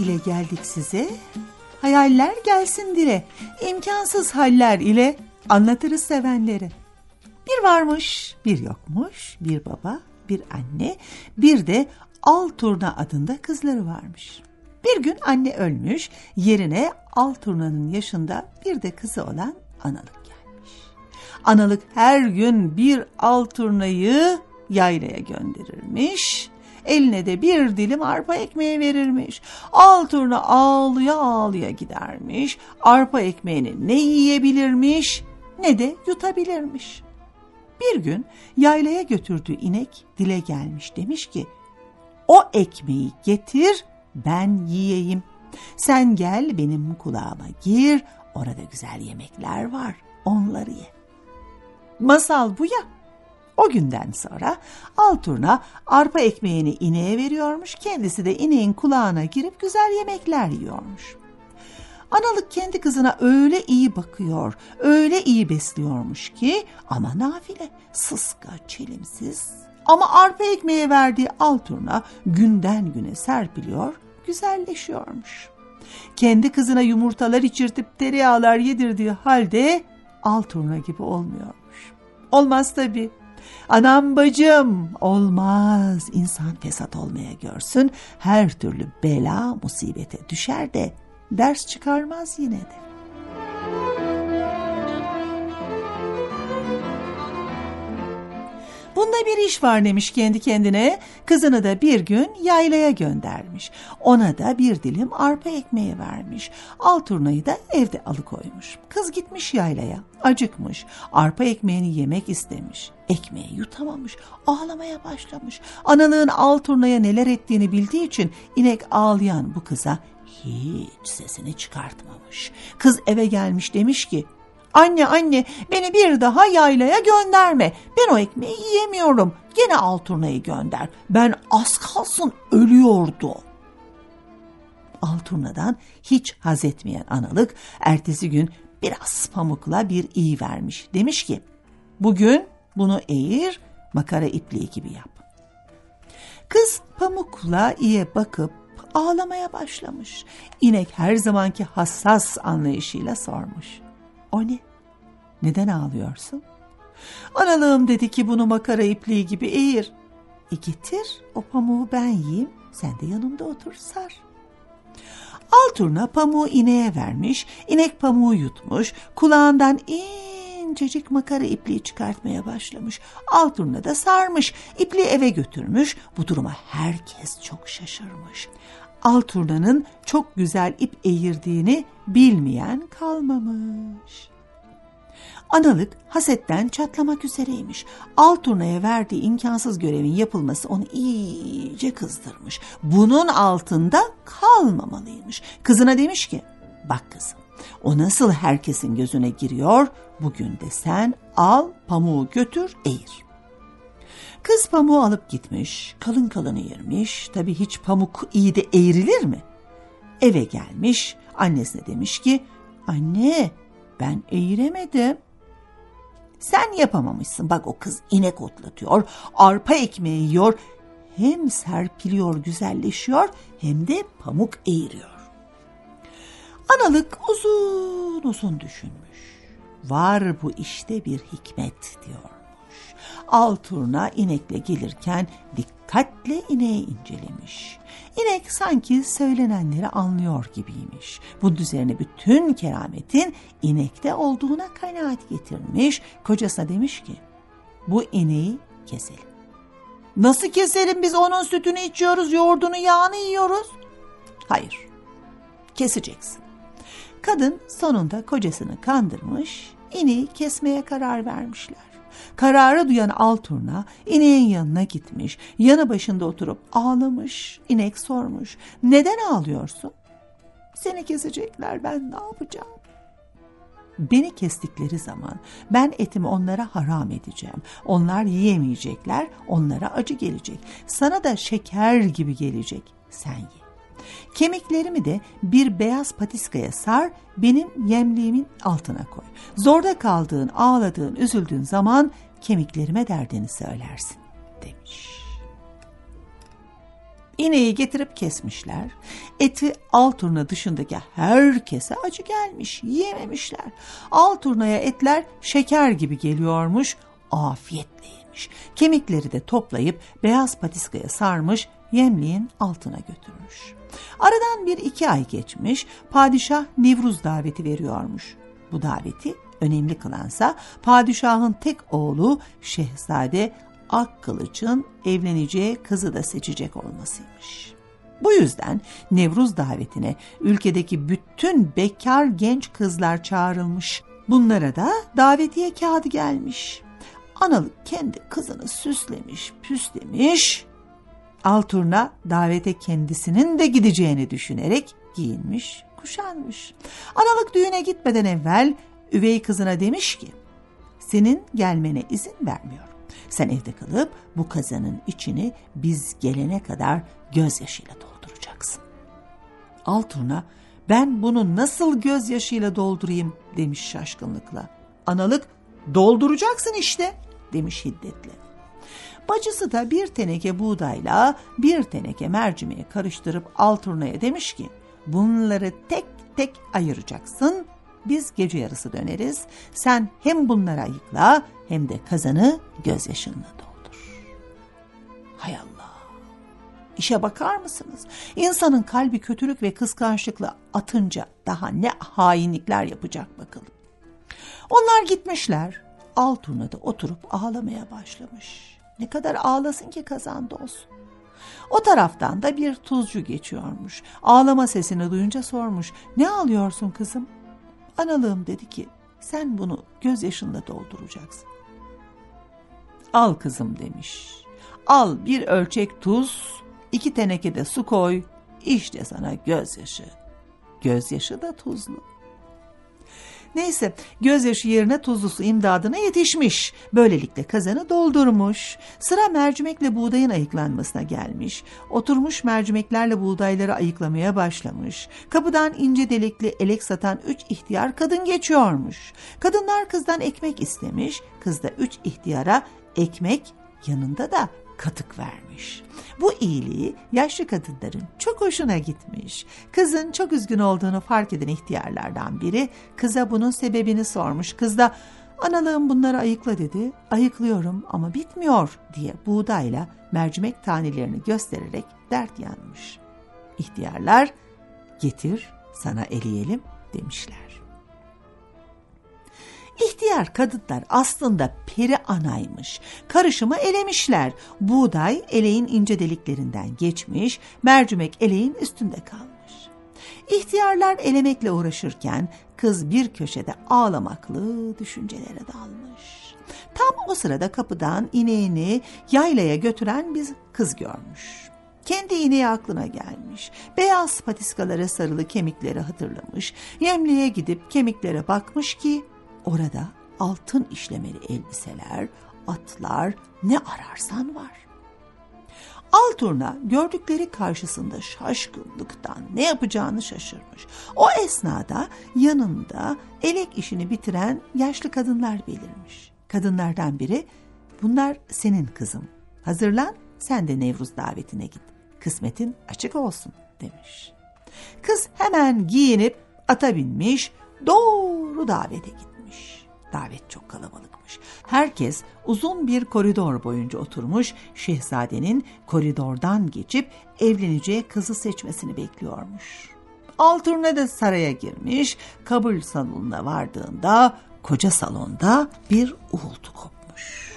ile geldik size. Hayaller gelsin dile. İmkansız haller ile anlatırız sevenlere. Bir varmış, bir yokmuş, bir baba, bir anne, bir de Alturna adında kızları varmış. Bir gün anne ölmüş, yerine Alturna'nın yaşında bir de kızı olan Analık gelmiş. Analık her gün bir Alturna'yı yaylaya gönderirmiş. Eline de bir dilim arpa ekmeği verirmiş. Alturna ağlıya ağlıya gidermiş. Arpa ekmeğini ne yiyebilirmiş ne de yutabilirmiş. Bir gün yaylaya götürdüğü inek dile gelmiş demiş ki o ekmeği getir ben yiyeyim. Sen gel benim kulağıma gir orada güzel yemekler var onları ye. Masal bu ya. O günden sonra Alturna arpa ekmeğini ineğe veriyormuş, kendisi de ineğin kulağına girip güzel yemekler yiyormuş. Analık kendi kızına öyle iyi bakıyor, öyle iyi besliyormuş ki ama nafile, sıska, çelimsiz. Ama arpa ekmeğe verdiği Alturna günden güne serpiliyor, güzelleşiyormuş. Kendi kızına yumurtalar içirtip tereyağlar yedirdiği halde Alturna gibi olmuyormuş. Olmaz tabii. Anam bacım olmaz insan fesat olmaya görsün her türlü bela musibete düşer de ders çıkarmaz yine de. Bunda bir iş var demiş kendi kendine. Kızını da bir gün yaylaya göndermiş. Ona da bir dilim arpa ekmeği vermiş. Alturnayı da evde alıkoymuş. Kız gitmiş yaylaya. Acıkmış. Arpa ekmeğini yemek istemiş. Ekmeği yutamamış. Ağlamaya başlamış. Analığın Alturnaya neler ettiğini bildiği için inek ağlayan bu kıza hiç sesini çıkartmamış. Kız eve gelmiş demiş ki Anne anne beni bir daha yaylaya gönderme. Ben o ekmeği yiyemiyorum. Gene Alturna'yı gönder. Ben az kalsın ölüyordu. Alturna'dan hiç haz etmeyen analık ertesi gün biraz pamukla bir iyi vermiş. Demiş ki bugün bunu eğir makara ipliği gibi yap. Kız pamukla iyiye bakıp ağlamaya başlamış. İnek her zamanki hassas anlayışıyla sormuş. O ne? Neden ağlıyorsun? Analığım dedi ki bunu makara ipliği gibi eğir. E getir o pamuğu ben yiyeyim sen de yanımda otur sar. Alturna pamuğu ineğe vermiş, inek pamuğu yutmuş, kulağından incecik makara ipliği çıkartmaya başlamış. Alturna da sarmış, ipliği eve götürmüş. Bu duruma herkes çok şaşırmış. Alturna'nın çok güzel ip eğirdiğini bilmeyen kalmamış. Analık hasetten çatlamak üzereymiş. Alturna'ya verdiği imkansız görevin yapılması onu iyice kızdırmış. Bunun altında kalmamalıymış. Kızına demiş ki, bak kızım o nasıl herkesin gözüne giriyor, bugün de sen al pamuğu götür eğir. Kız pamuğu alıp gitmiş, kalın kalın eğirmiş. Tabii hiç pamuk iyi de eğrilir mi? Eve gelmiş, annesine demiş ki, anne ben eğiremedim. Sen yapamamışsın. Bak o kız inek otlatıyor, arpa ekmeği yiyor. Hem serpiliyor, güzelleşiyor hem de pamuk eğiriyor. Analık uzun uzun düşünmüş. Var bu işte bir hikmet Alturna inekle gelirken dikkatle ineği incelemiş. İnek sanki söylenenleri anlıyor gibiymiş. Bunun üzerine bütün kerametin inekte olduğuna kanaat getirmiş. Kocasına demiş ki bu ineği keselim. Nasıl keselim biz onun sütünü içiyoruz, yoğurdunu, yağını yiyoruz? Hayır, keseceksin. Kadın sonunda kocasını kandırmış, ineği kesmeye karar vermişler. Kararı duyan Alturna ineğin yanına gitmiş, yanı başında oturup ağlamış. İnek sormuş, neden ağlıyorsun? Seni kesecekler, ben ne yapacağım? Beni kestikleri zaman ben etimi onlara haram edeceğim. Onlar yiyemeyecekler, onlara acı gelecek. Sana da şeker gibi gelecek. Sen ye. Kemiklerimi de bir beyaz patiskaya sar, benim yemliğimin altına koy. Zorda kaldığın, ağladığın, üzüldüğün zaman kemiklerime derdini söylersin demiş. İneği getirip kesmişler. Eti Alturna dışındaki herkese acı gelmiş, yiyememişler. Alturna'ya etler şeker gibi geliyormuş, afiyetle yemiş. Kemikleri de toplayıp beyaz patiskaya sarmış, yemliğin altına götürmüş. Aradan bir iki ay geçmiş, padişah Nevruz daveti veriyormuş. Bu daveti önemli kılansa padişahın tek oğlu Şehzade Akkılıç'ın evleneceği kızı da seçecek olmasıymış. Bu yüzden Nevruz davetine ülkedeki bütün bekar genç kızlar çağrılmış. Bunlara da davetiye kağıdı gelmiş. Analık kendi kızını süslemiş, püslemiş. Alturna davete kendisinin de gideceğini düşünerek giyinmiş, kuşanmış. Analık düğüne gitmeden evvel üvey kızına demiş ki, senin gelmene izin vermiyorum. Sen evde kalıp bu kazanın içini biz gelene kadar gözyaşıyla dolduracaksın. Alturna ben bunu nasıl gözyaşıyla doldurayım demiş şaşkınlıkla. Analık dolduracaksın işte demiş hiddetle. Bacısı da bir teneke buğdayla bir teneke mercimeği karıştırıp Alturna'ya demiş ki bunları tek tek ayıracaksın biz gece yarısı döneriz. Sen hem bunları ayıkla hem de kazanı gözyaşınla doldur. Hay Allah. İşe bakar mısınız? İnsanın kalbi kötülük ve kıskançlıkla atınca daha ne hainlikler yapacak bakalım. Onlar gitmişler. Altuna da oturup ağlamaya başlamış. Ne kadar ağlasın ki kazanda olsun. O taraftan da bir tuzcu geçiyormuş. Ağlama sesini duyunca sormuş. Ne ağlıyorsun kızım? Analığım dedi ki sen bunu gözyaşınla dolduracaksın. Al kızım demiş. Al bir ölçek tuz, iki teneke de su koy. İşte sana gözyaşı. Gözyaşı da tuzlu. Neyse gözyaşı yerine tuzlu su imdadına yetişmiş. Böylelikle kazanı doldurmuş. Sıra mercimekle buğdayın ayıklanmasına gelmiş. Oturmuş mercimeklerle buğdayları ayıklamaya başlamış. Kapıdan ince delikli elek satan üç ihtiyar kadın geçiyormuş. Kadınlar kızdan ekmek istemiş. Kız da üç ihtiyara ekmek yanında da katık vermiş. Bu iyiliği yaşlı kadınların çok hoşuna gitmiş. Kızın çok üzgün olduğunu fark eden ihtiyarlardan biri kıza bunun sebebini sormuş. Kız da analığım bunları ayıkla dedi. Ayıklıyorum ama bitmiyor diye buğdayla mercimek tanelerini göstererek dert yanmış. İhtiyarlar getir sana eleyelim demişler. İhtiyar kadınlar aslında peri anaymış. Karışımı elemişler. Buğday eleğin ince deliklerinden geçmiş, mercimek eleğin üstünde kalmış. İhtiyarlar elemekle uğraşırken kız bir köşede ağlamaklı düşüncelere dalmış. Tam o sırada kapıdan ineğini yaylaya götüren bir kız görmüş. Kendi ineği aklına gelmiş. Beyaz patiskalara sarılı kemikleri hatırlamış. Yemliğe gidip kemiklere bakmış ki Orada altın işlemeli elbiseler, atlar ne ararsan var. Alturna gördükleri karşısında şaşkınlıktan ne yapacağını şaşırmış. O esnada yanında elek işini bitiren yaşlı kadınlar belirmiş. Kadınlardan biri bunlar senin kızım. Hazırlan sen de Nevruz davetine git. Kısmetin açık olsun demiş. Kız hemen giyinip ata binmiş doğru davete gitti gelmiş. Davet çok kalabalıkmış. Herkes uzun bir koridor boyunca oturmuş, şehzadenin koridordan geçip evleneceği kızı seçmesini bekliyormuş. Alturne de saraya girmiş, kabul salonuna vardığında koca salonda bir uğultu kopmuş.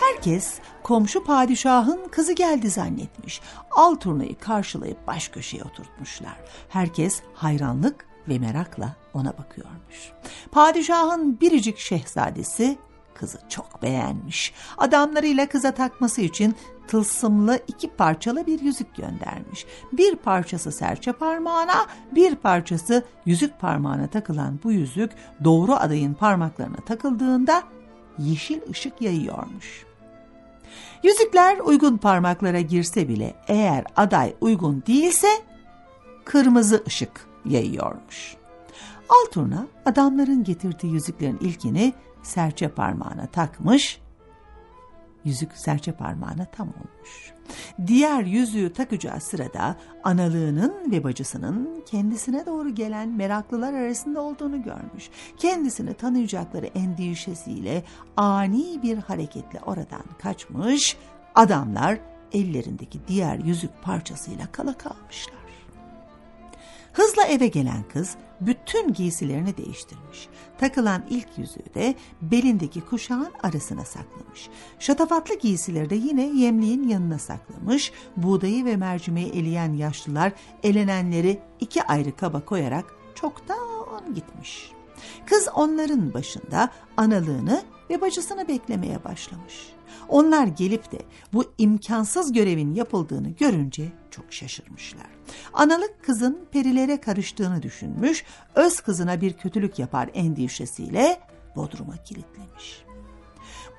Herkes komşu padişahın kızı geldi zannetmiş. Al turnayı karşılayıp baş köşeye oturtmuşlar. Herkes hayranlık ve merakla ona bakıyormuş. Padişahın biricik şehzadesi kızı çok beğenmiş. Adamlarıyla kıza takması için tılsımlı iki parçalı bir yüzük göndermiş. Bir parçası serçe parmağına, bir parçası yüzük parmağına takılan bu yüzük doğru adayın parmaklarına takıldığında yeşil ışık yayıyormuş. Yüzükler uygun parmaklara girse bile eğer aday uygun değilse kırmızı ışık yayıyormuş. Alturna adamların getirdiği yüzüklerin ilkini serçe parmağına takmış, yüzük serçe parmağına tam olmuş. Diğer yüzüğü takacağı sırada analığının ve bacısının kendisine doğru gelen meraklılar arasında olduğunu görmüş. Kendisini tanıyacakları endişesiyle ani bir hareketle oradan kaçmış, adamlar ellerindeki diğer yüzük parçasıyla kala kalmışlar. Hızla eve gelen kız bütün giysilerini değiştirmiş. Takılan ilk yüzüğü de belindeki kuşağın arasına saklamış. Şatafatlı giysileri de yine yemliğin yanına saklamış. Buğdayı ve mercimeği eleyen yaşlılar elenenleri iki ayrı kaba koyarak çoktan gitmiş. Kız onların başında analığını ve bacısını beklemeye başlamış. Onlar gelip de bu imkansız görevin yapıldığını görünce çok şaşırmışlar. Analık kızın perilere karıştığını düşünmüş, öz kızına bir kötülük yapar endişesiyle bodruma kilitlemiş.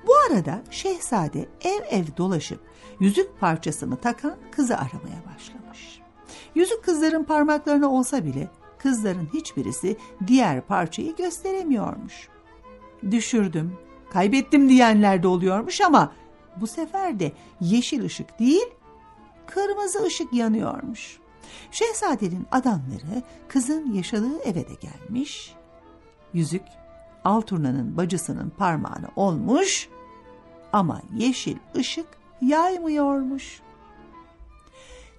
Bu arada şehzade ev ev dolaşıp yüzük parçasını takan kızı aramaya başlamış. Yüzük kızların parmaklarına olsa bile kızların hiçbirisi diğer parçayı gösteremiyormuş. Düşürdüm, kaybettim diyenler de oluyormuş ama bu sefer de yeşil ışık değil, kırmızı ışık yanıyormuş. Şehzadenin adamları kızın yaşadığı eve de gelmiş. Yüzük Alturna'nın bacısının parmağına olmuş ama yeşil ışık yaymıyormuş.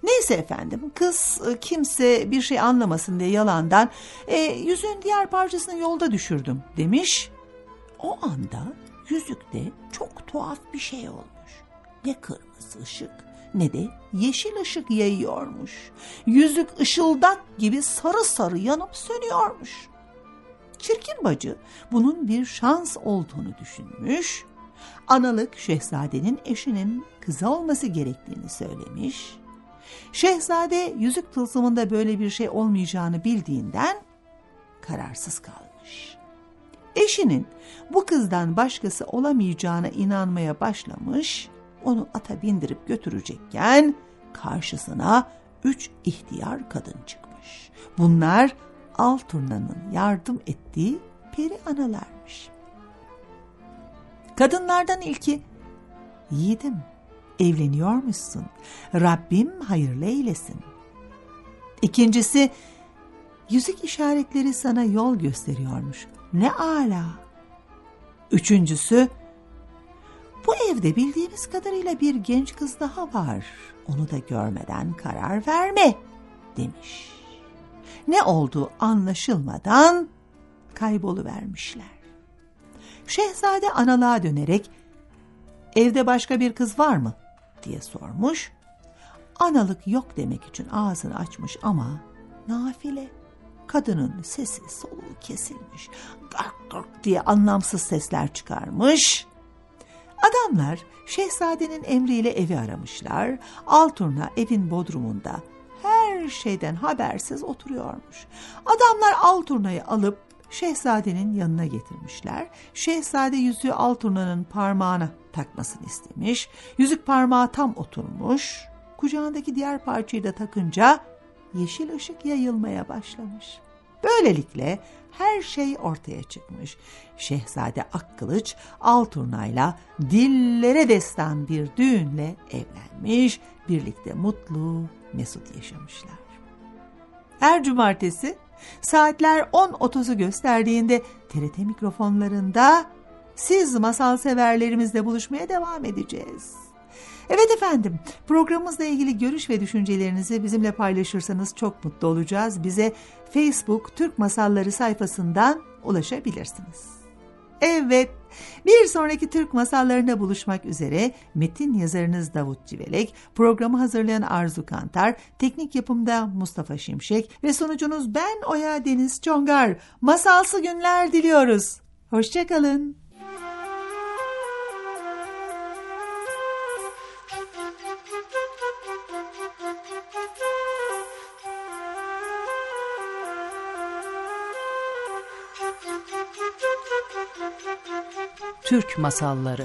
Neyse efendim kız e, kimse bir şey anlamasın diye yalandan e, yüzüğün diğer parçasını yolda düşürdüm demiş. O anda yüzükte çok tuhaf bir şey olmuş. Ne kırmızı ışık ne de yeşil ışık yayıyormuş. Yüzük ışıldak gibi sarı sarı yanıp sönüyormuş. Çirkin bacı bunun bir şans olduğunu düşünmüş. Analık şehzadenin eşinin kızı olması gerektiğini söylemiş. Şehzade yüzük tılsımında böyle bir şey olmayacağını bildiğinden kararsız kalmış. Eşinin bu kızdan başkası olamayacağına inanmaya başlamış, onu ata bindirip götürecekken karşısına üç ihtiyar kadın çıkmış. Bunlar Alturna'nın yardım ettiği peri analarmış. Kadınlardan ilki, yiğidim evleniyormuşsun, Rabbim hayırlı eylesin. İkincisi, yüzük işaretleri sana yol gösteriyormuş, ne ala. Üçüncüsü, bu evde bildiğimiz kadarıyla bir genç kız daha var. Onu da görmeden karar verme demiş. Ne olduğu anlaşılmadan kayboluvermişler. Şehzade analığa dönerek evde başka bir kız var mı diye sormuş. Analık yok demek için ağzını açmış ama nafile. Kadının sesi soluğu kesilmiş. Gark gark diye anlamsız sesler çıkarmış. Adamlar şehzadenin emriyle evi aramışlar. Alturna evin bodrumunda her şeyden habersiz oturuyormuş. Adamlar Alturna'yı alıp şehzadenin yanına getirmişler. Şehzade yüzüğü Alturna'nın parmağına takmasını istemiş. Yüzük parmağı tam oturmuş. Kucağındaki diğer parçayı da takınca yeşil ışık yayılmaya başlamış. Böylelikle her şey ortaya çıkmış. Şehzade Akkılıç Alturna'yla dillere destan bir düğünle evlenmiş, birlikte mutlu, mesut yaşamışlar. Her cumartesi saatler 10.30'u gösterdiğinde TRT mikrofonlarında siz masal severlerimizle buluşmaya devam edeceğiz. Evet efendim programımızla ilgili görüş ve düşüncelerinizi bizimle paylaşırsanız çok mutlu olacağız. Bize Facebook Türk Masalları sayfasından ulaşabilirsiniz. Evet, bir sonraki Türk masallarında buluşmak üzere metin yazarınız Davut Civelek, programı hazırlayan Arzu Kantar, teknik yapımda Mustafa Şimşek ve sonucunuz ben Oya Deniz Çongar. Masalsı günler diliyoruz. Hoşçakalın. Türk Masalları